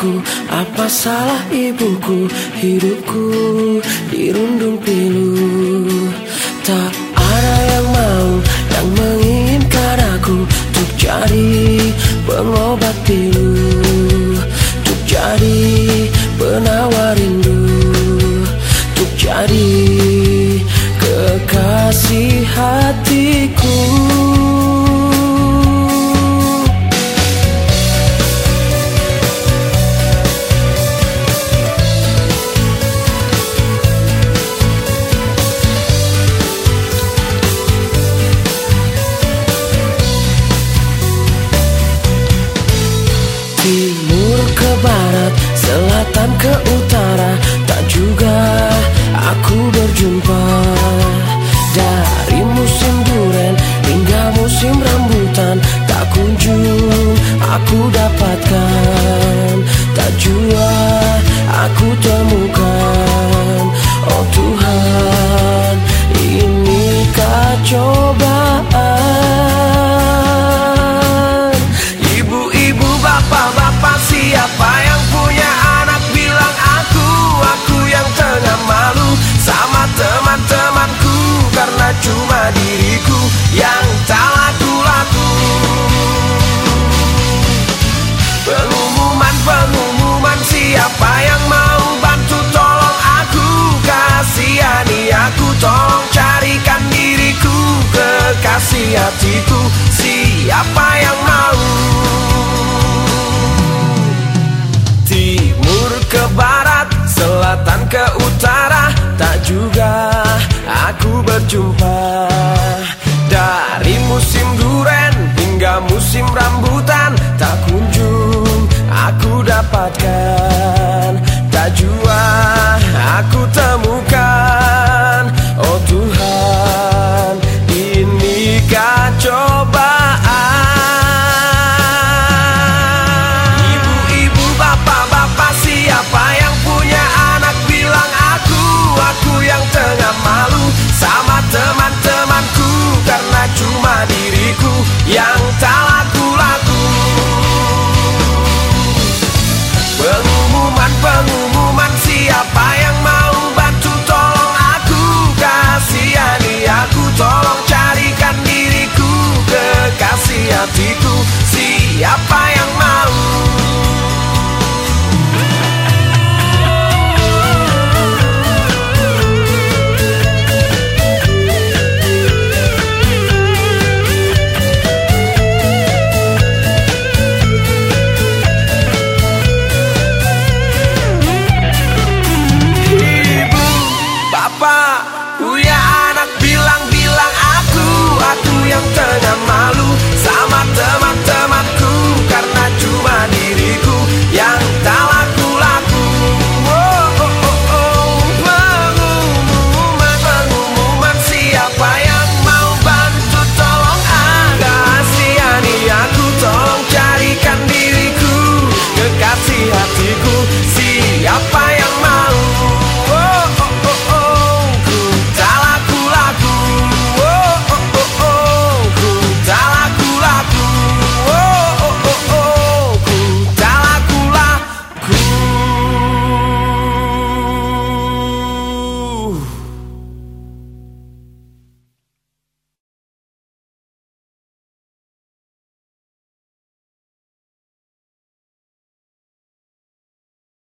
aku Apa salah ibuku? Hidupku dirundung pilu. Tak ada yang mau Yang menginginkan aku Untuk jadi pengobat pilu. Untuk jadi penawar rindu. Untuk jadi kekasih hatiku aku dapatkan Hatiku Siapa yang mau? Timur ke barat, selatan ke utara Tak juga aku berjumpa. Dari musim duren hingga musim rambutan Tak kunjung aku dapatkan hatiku. Siapa yang